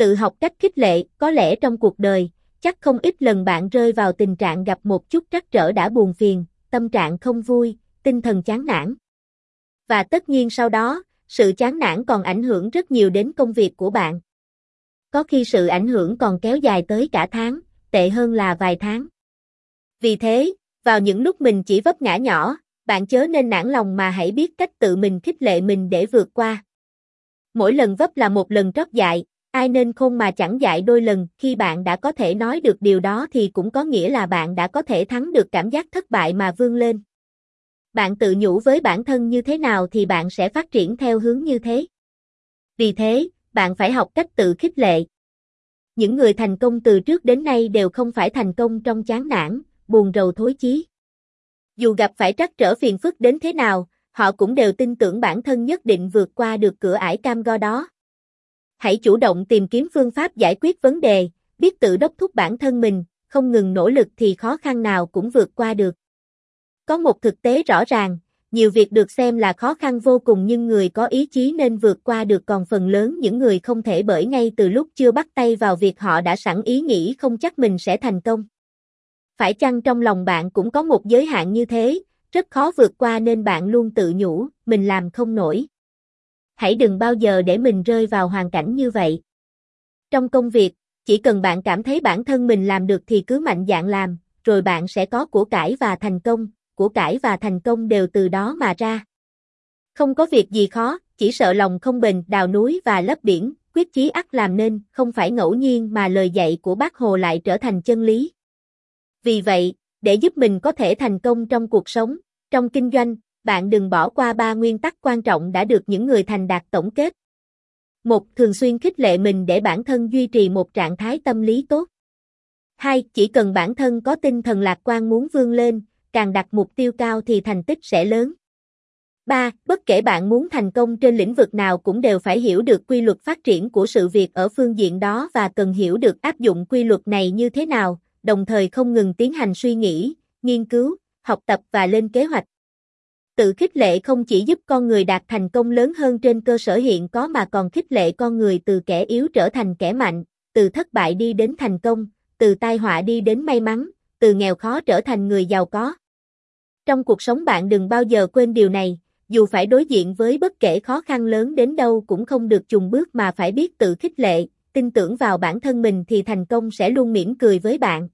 Tự học cách khích lệ, có lẽ trong cuộc đời, chắc không ít lần bạn rơi vào tình trạng gặp một chút trắc trở đã buồn phiền, tâm trạng không vui, tinh thần chán nản. Và tất nhiên sau đó, sự chán nản còn ảnh hưởng rất nhiều đến công việc của bạn. Có khi sự ảnh hưởng còn kéo dài tới cả tháng, tệ hơn là vài tháng. Vì thế, vào những lúc mình chỉ vấp ngã nhỏ, bạn chớ nên nản lòng mà hãy biết cách tự mình khích lệ mình để vượt qua. Mỗi lần vấp là một lần trót dại, ai nên khôn mà chẳng dại đôi lần, khi bạn đã có thể nói được điều đó thì cũng có nghĩa là bạn đã có thể thắng được cảm giác thất bại mà vươn lên. Bạn tự nhủ với bản thân như thế nào thì bạn sẽ phát triển theo hướng như thế. Vì thế, bạn phải học cách tự khích lệ. Những người thành công từ trước đến nay đều không phải thành công trong chán nản, buồn rầu thối chí. Dù gặp phải trắc trở phiền phức đến thế nào, họ cũng đều tin tưởng bản thân nhất định vượt qua được cửa ải cam go đó. Hãy chủ động tìm kiếm phương pháp giải quyết vấn đề, biết tự đốc thúc bản thân mình, không ngừng nỗ lực thì khó khăn nào cũng vượt qua được. Có một thực tế rõ ràng, nhiều việc được xem là khó khăn vô cùng nhưng người có ý chí nên vượt qua được còn phần lớn những người không thể bởi ngay từ lúc chưa bắt tay vào việc họ đã sẵn ý nghĩ không chắc mình sẽ thành công. Phải chăng trong lòng bạn cũng có một giới hạn như thế, rất khó vượt qua nên bạn luôn tự nhủ, mình làm không nổi. Hãy đừng bao giờ để mình rơi vào hoàn cảnh như vậy. Trong công việc, chỉ cần bạn cảm thấy bản thân mình làm được thì cứ mạnh dạn làm, rồi bạn sẽ có của cải và thành công, của cải và thành công đều từ đó mà ra. Không có việc gì khó, chỉ sợ lòng không bền, đào núi và lấp biển, quyết chí ắt làm nên, không phải ngẫu nhiên mà lời dạy của bác Hồ lại trở thành chân lý. Vì vậy, để giúp mình có thể thành công trong cuộc sống, trong kinh doanh, bạn đừng bỏ qua ba nguyên tắc quan trọng đã được những người thành đạt tổng kết. Một, thường xuyên khích lệ mình để bản thân duy trì một trạng thái tâm lý tốt. Hai, chỉ cần bản thân có tinh thần lạc quan muốn vươn lên, càng đặt mục tiêu cao thì thành tích sẽ lớn. 3. Bất kể bạn muốn thành công trên lĩnh vực nào cũng đều phải hiểu được quy luật phát triển của sự việc ở phương diện đó và cần hiểu được áp dụng quy luật này như thế nào, đồng thời không ngừng tiến hành suy nghĩ, nghiên cứu, học tập và lên kế hoạch. Tự khích lệ không chỉ giúp con người đạt thành công lớn hơn trên cơ sở hiện có mà còn khích lệ con người từ kẻ yếu trở thành kẻ mạnh, từ thất bại đi đến thành công, từ tai họa đi đến may mắn, từ nghèo khó trở thành người giàu có. Trong cuộc sống bạn đừng bao giờ quên điều này, dù phải đối diện với bất kể khó khăn lớn đến đâu cũng không được chùng bước mà phải biết tự khích lệ, tin tưởng vào bản thân mình thì thành công sẽ luôn mỉm cười với bạn.